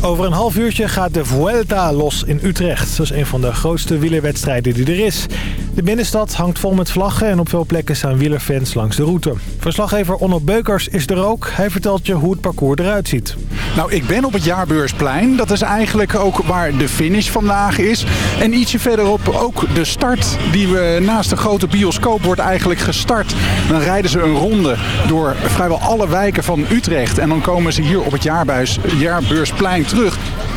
Over een half uurtje gaat de Vuelta los in Utrecht. Dat is een van de grootste wielerwedstrijden die er is. De binnenstad hangt vol met vlaggen en op veel plekken staan wielerfans langs de route. Verslaggever Onno Beukers is er ook. Hij vertelt je hoe het parcours eruit ziet. Nou, ik ben op het Jaarbeursplein. Dat is eigenlijk ook waar de finish vandaag is. En ietsje verderop ook de start die we naast de grote bioscoop wordt eigenlijk gestart. Dan rijden ze een ronde door vrijwel alle wijken van Utrecht. En dan komen ze hier op het Jaarbeursplein terug.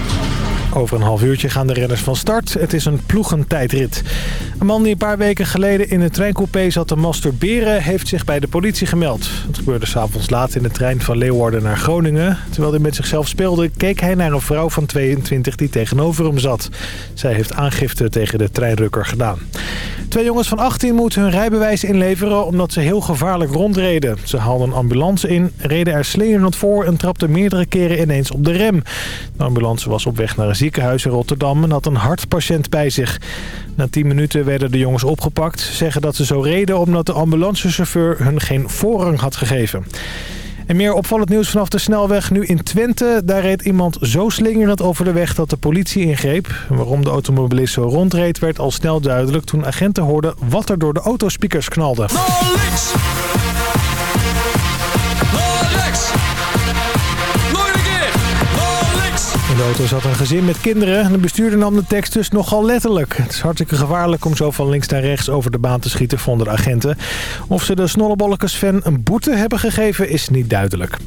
Over een half uurtje gaan de renners van start. Het is een ploegentijdrit. Een man die een paar weken geleden in een treincoupé zat te masturberen... heeft zich bij de politie gemeld. Het gebeurde s'avonds laat in de trein van Leeuwarden naar Groningen. Terwijl hij met zichzelf speelde, keek hij naar een vrouw van 22 die tegenover hem zat. Zij heeft aangifte tegen de treinrukker gedaan. Twee jongens van 18 moeten hun rijbewijs inleveren omdat ze heel gevaarlijk rondreden. Ze haalden een ambulance in, reden er slingerend voor en trapten meerdere keren ineens op de rem. De ambulance was op weg naar een ziekenhuis in Rotterdam en had een hartpatiënt bij zich. Na 10 minuten werden de jongens opgepakt. Ze zeggen dat ze zo reden omdat de ambulancechauffeur hun geen voorrang had gegeven. En meer opvallend nieuws vanaf de snelweg nu in Twente. Daar reed iemand zo slingerend over de weg dat de politie ingreep. Waarom de automobilist zo rondreed werd al snel duidelijk... toen agenten hoorden wat er door de autospeakers knalde. Auto zat een gezin met kinderen en de bestuurder nam de tekst dus nogal letterlijk. Het is hartstikke gevaarlijk om zo van links naar rechts over de baan te schieten, vonden de agenten. Of ze de Snollebollekes-fan een boete hebben gegeven is niet duidelijk.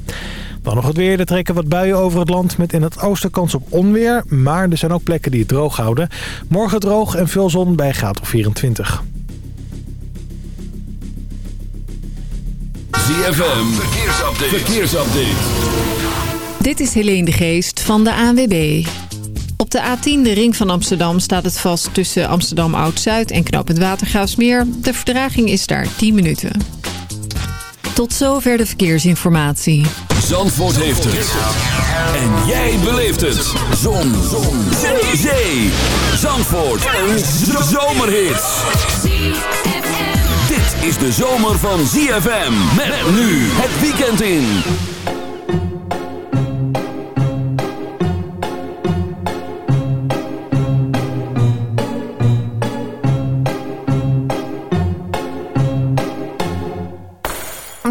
Dan nog het weer. Er trekken wat buien over het land met in het oosten kans op onweer. Maar er zijn ook plekken die het droog houden. Morgen droog en veel zon bij graad of 24. ZFM, verkeersupdate. verkeersupdate. Dit is Helene de Geest van de ANWB. Op de A10, de ring van Amsterdam, staat het vast tussen Amsterdam Oud-Zuid en knooppunt Watergraafsmeer. De verdraging is daar 10 minuten. Tot zover de verkeersinformatie. Zandvoort heeft het. En jij beleeft het. Zon. Zon. Zee. Zandvoort. Een zomerhit. Dit is de zomer van ZFM. Met nu het weekend in.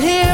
here,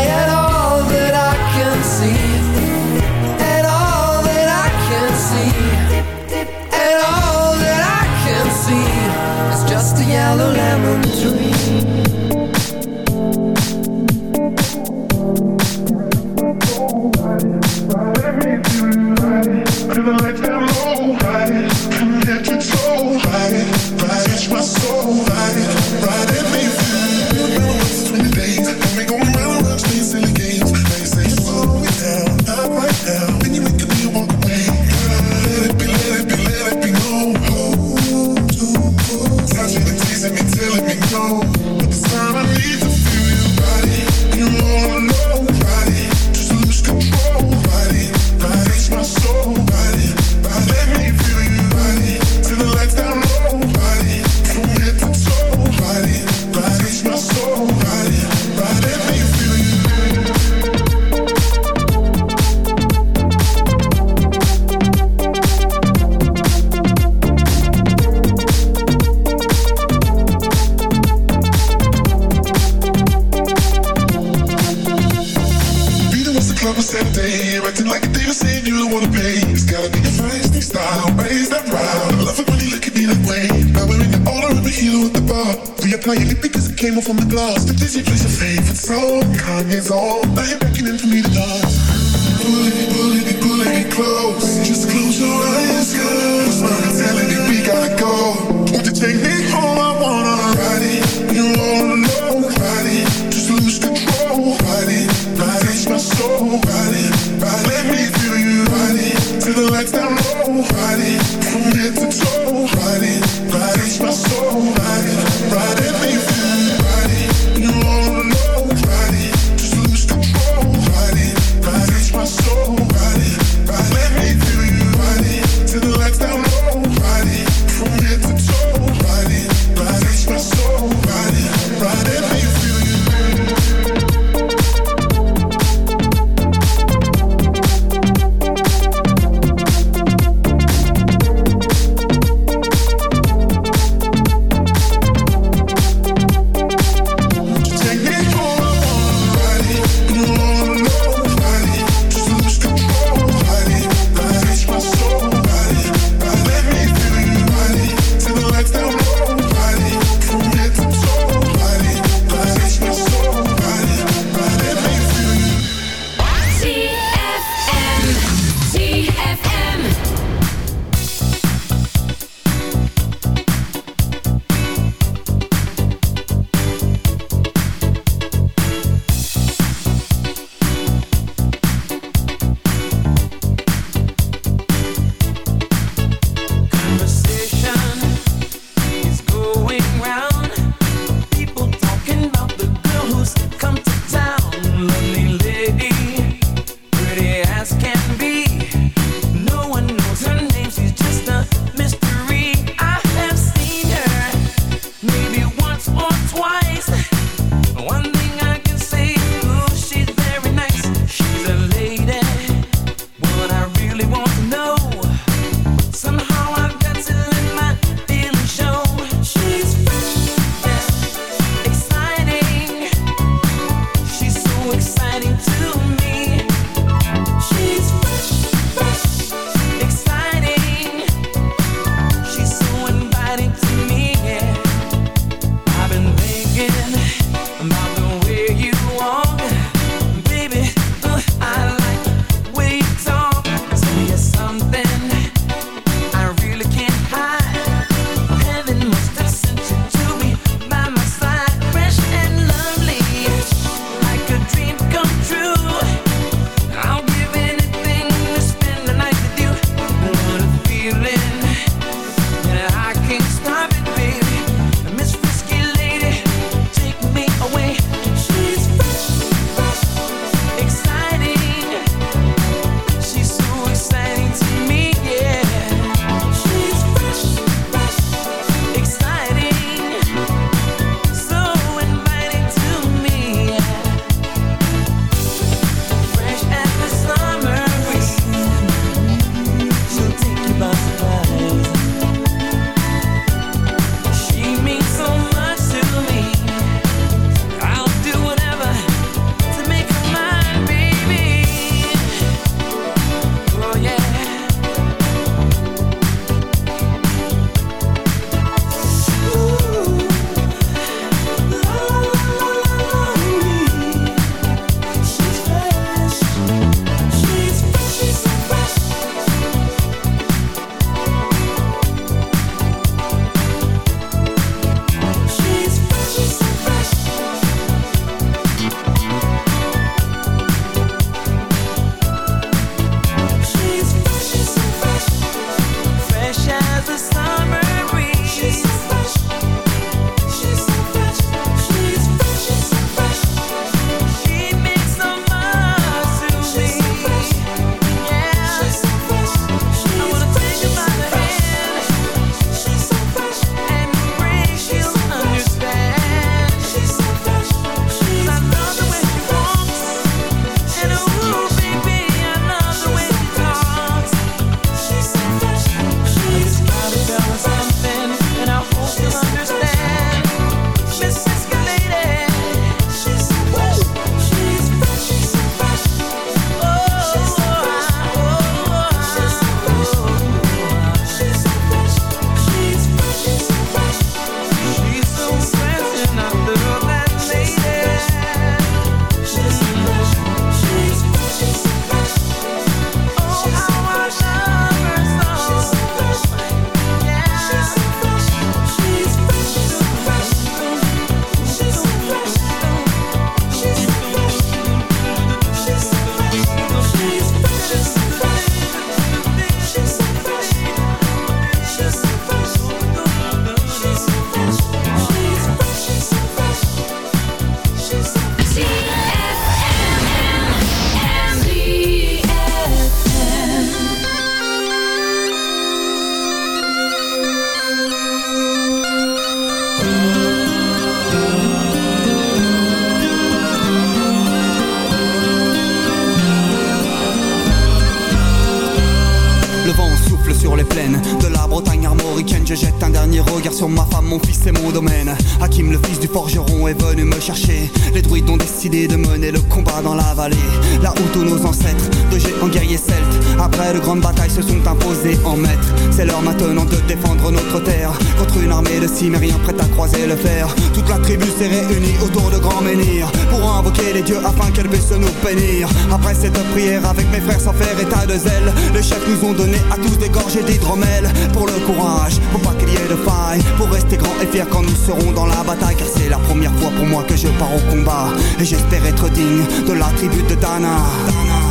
yellow lemon tree de grands menhirs pour invoquer les dieux afin qu'elle puisse nous bénir. Après cette prière avec mes frères sans faire état de zèle, les chefs nous ont donné à tous des gorgées d'hydromel pour le courage, pour pas qu'il y ait de faille, pour rester grand et fier quand nous serons dans la bataille. Car c'est la première fois pour moi que je pars au combat et j'espère être digne de la tribu de Dana. Après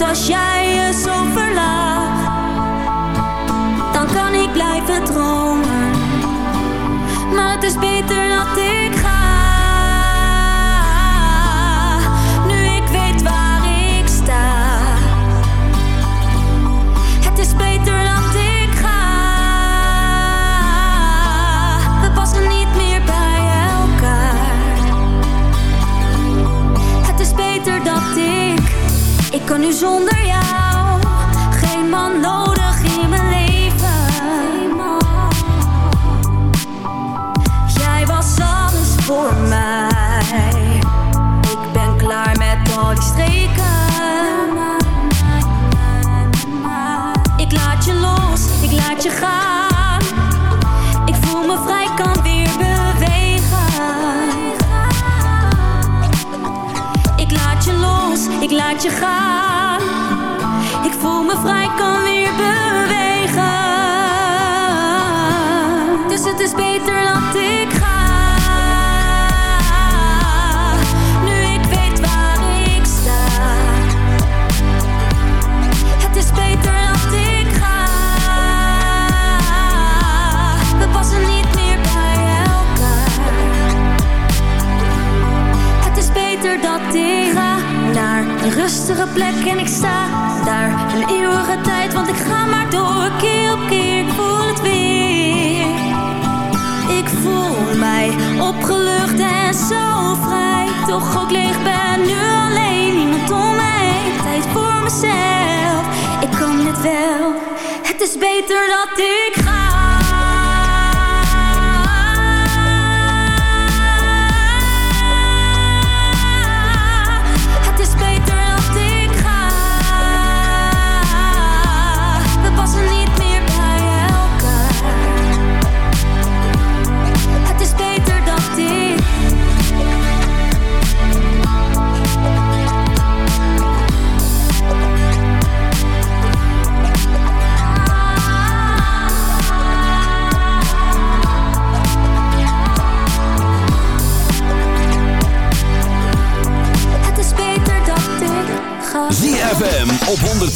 als jij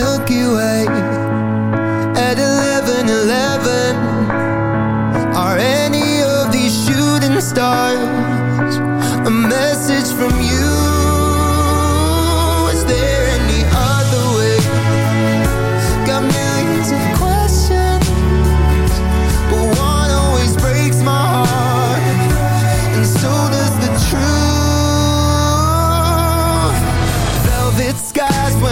Milky Way.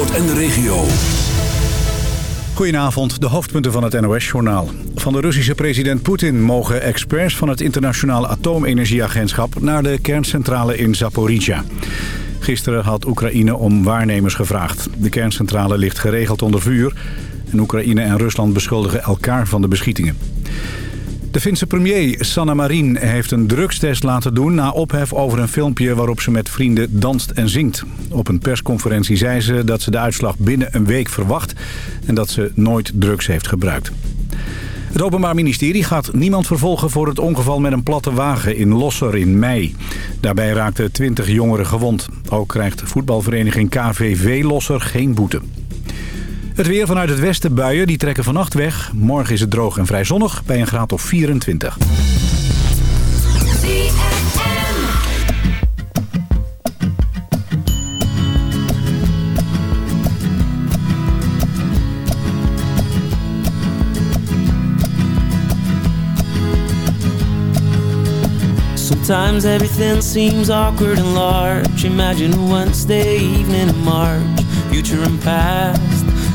Zandvoort en de regio. Goedenavond, de hoofdpunten van het NOS-journaal. Van de Russische president Poetin mogen experts van het Internationale Atoomenergieagentschap... naar de kerncentrale in Zaporizhia. Gisteren had Oekraïne om waarnemers gevraagd. De kerncentrale ligt geregeld onder vuur... en Oekraïne en Rusland beschuldigen elkaar van de beschietingen. De Finse premier Sanna Marin heeft een drugstest laten doen... na ophef over een filmpje waarop ze met vrienden danst en zingt. Op een persconferentie zei ze dat ze de uitslag binnen een week verwacht... en dat ze nooit drugs heeft gebruikt. Het Openbaar Ministerie gaat niemand vervolgen voor het ongeval met een platte wagen in Losser in mei. Daarbij raakten 20 jongeren gewond. Ook krijgt voetbalvereniging KVV Losser geen boete. Het weer vanuit het westen buien, die trekken vannacht weg. Morgen is het droog en vrij zonnig bij een graad of 24. Sometimes everything seems awkward and large. Imagine a Wednesday evening in March, future and past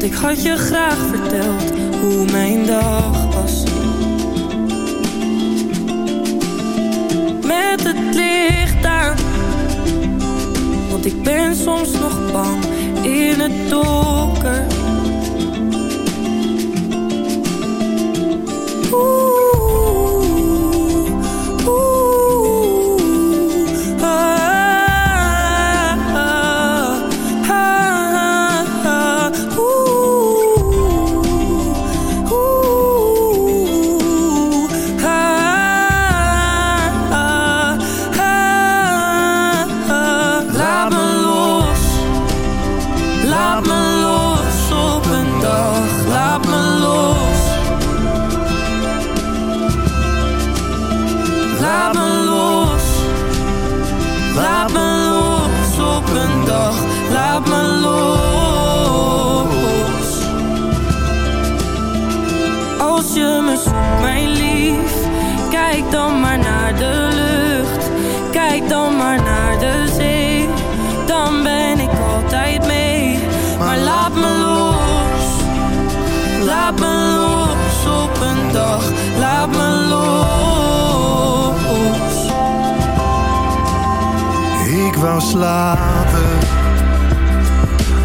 Want ik had je graag verteld hoe mijn dag was. Met het licht aan, want ik ben soms nog bang in het donker. Oeh,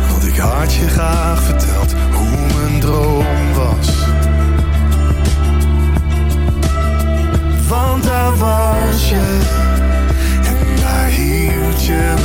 Want ik had je graag verteld hoe mijn droom was. Want daar was je en daar hield je.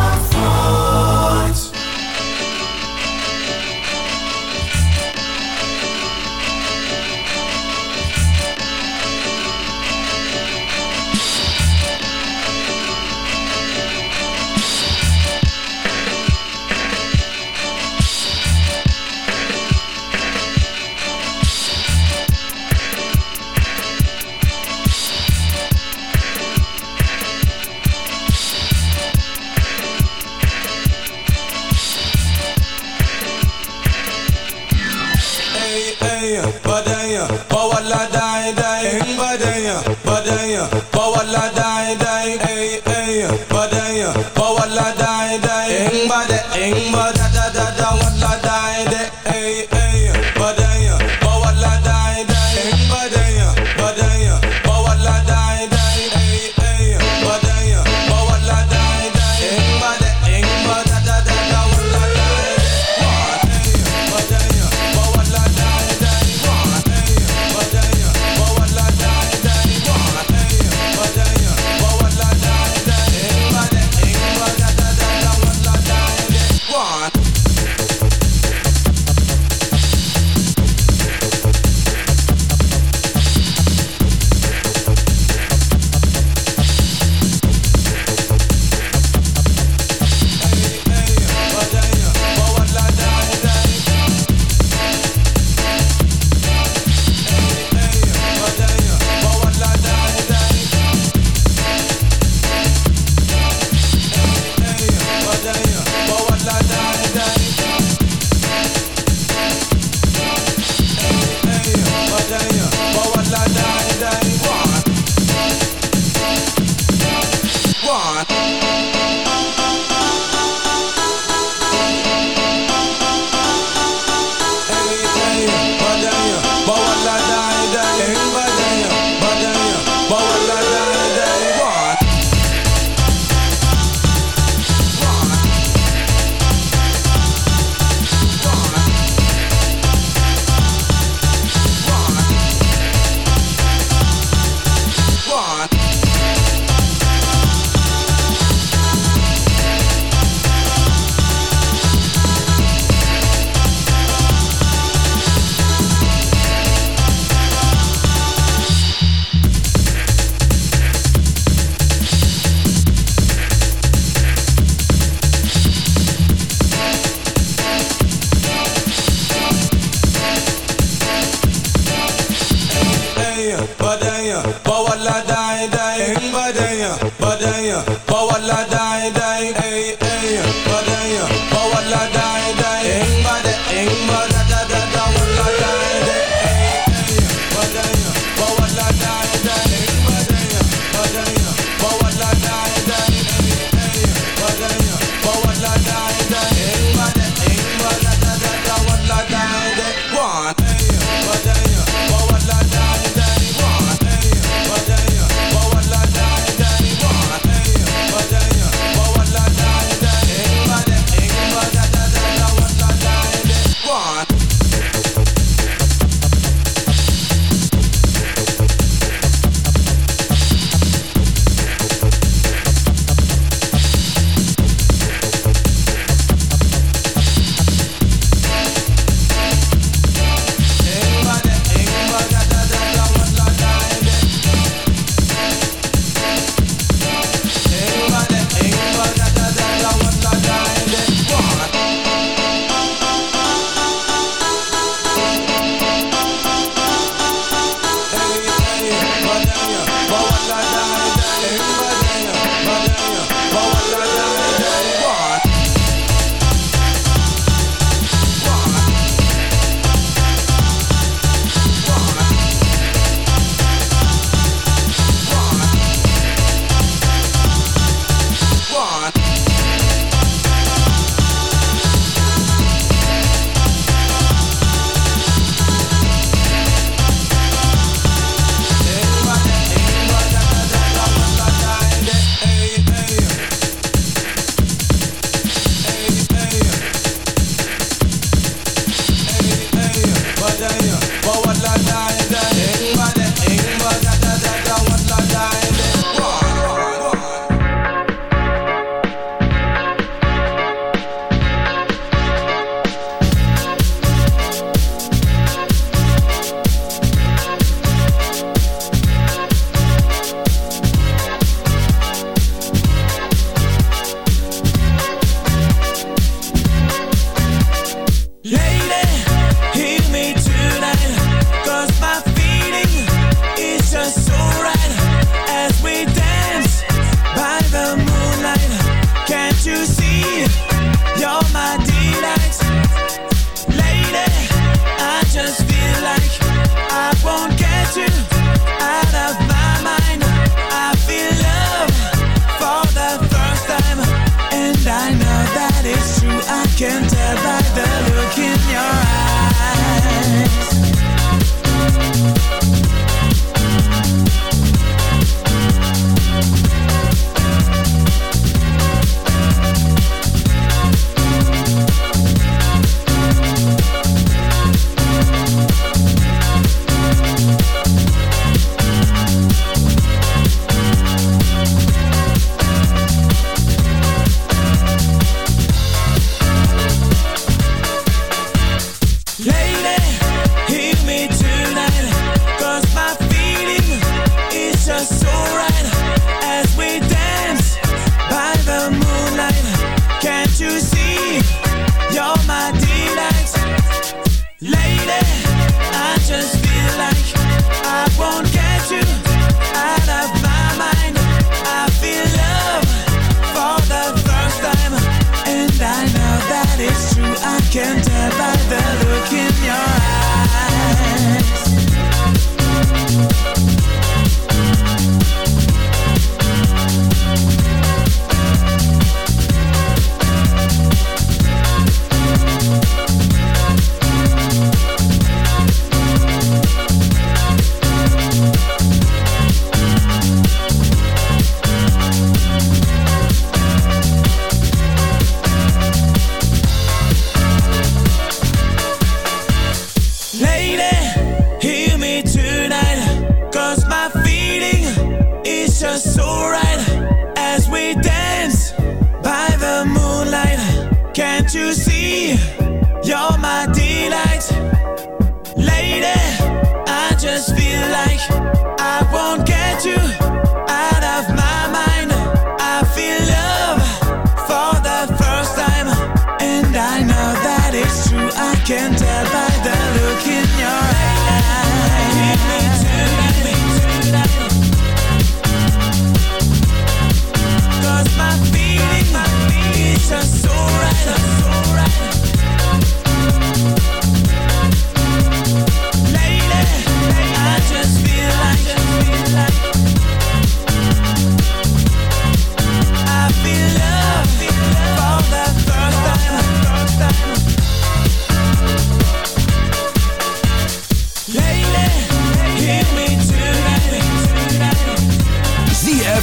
You're my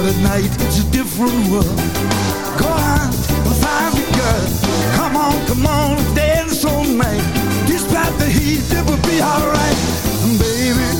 But at night it's a different world. Go out and find a girl. Come on, come on, dance all night. Despite the heat, it will be alright. Baby,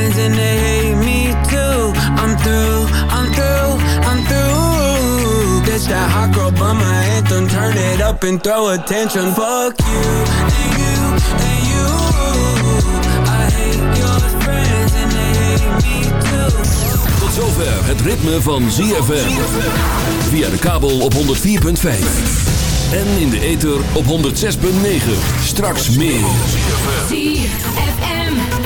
and they hate me too. I'm through, I'm through, I'm through. This that hot girl bummer anthem. Turn it up and throw a tantrum. Fuck you and you and you. I hate your friends and they hate me too. Tot zover het ritme van ZFM. Via de kabel op 104.5. En in de ether op 106.9. Straks meer.